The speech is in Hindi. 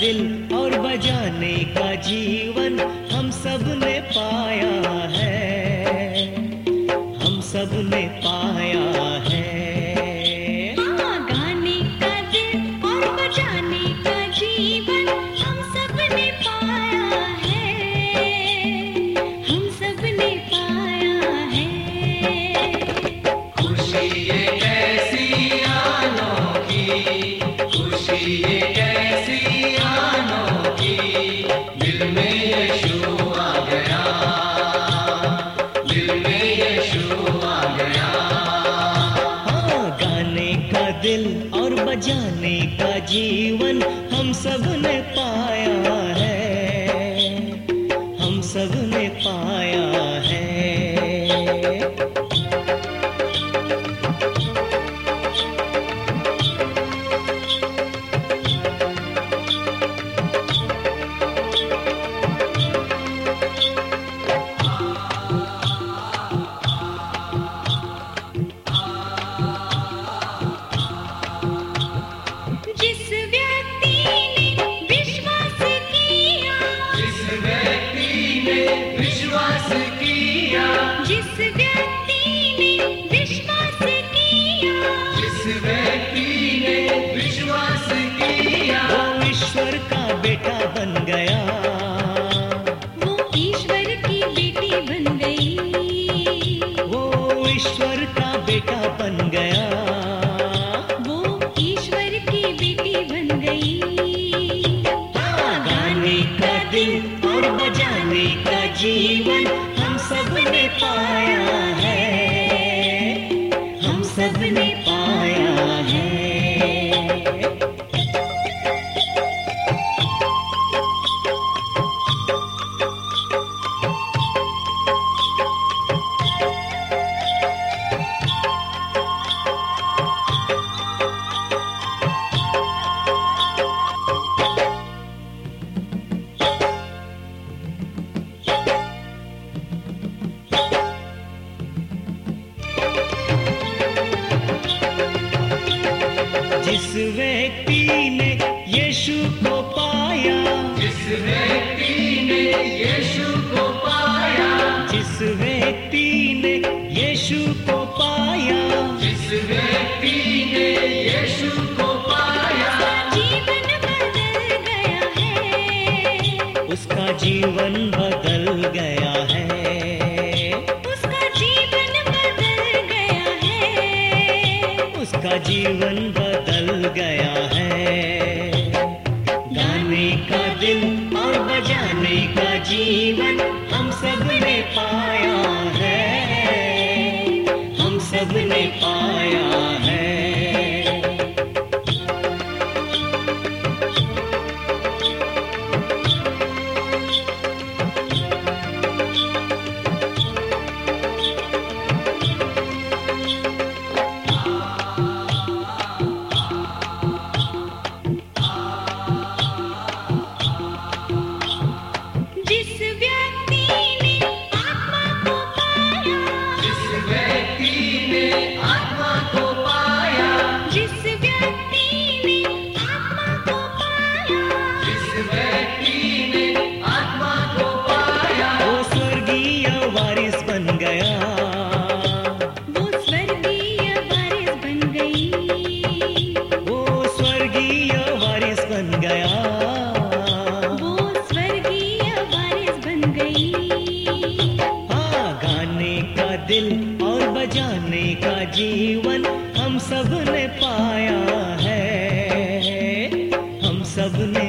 दिल और बजाने का जीवन हम सबने पाया है। हम सबने दिल और बजाने का जीवन हम सबने पाया है। हम सबने पाया है। विश्वास किया। जिस व्यक्ति सबने व्यक्ति ने यीशु को पाया। जिस व्यक्ति ने यीशु को पाया। जिस व्यक्ति ने यीशु को पाया। जिस व्यक्ति ने यीशु को पाया। जीवन बदल गया है। उसका जीवन बदल गया है। उसका जीवन बदल गया है। उसका जीवन बदल गया है। गाने का दिल और बजाने का जीवन हम सबने पाया है। हम सबने पाया वारिस बन गया। वो स्वर्गीय वारिस बन गई। वो स्वर्गीय वारिस बन गया। वो स्वर्गीय वारिस बन गई। हाँ गाने का दिल और बजाने का जीवन हम सबने पाया है। हम सबने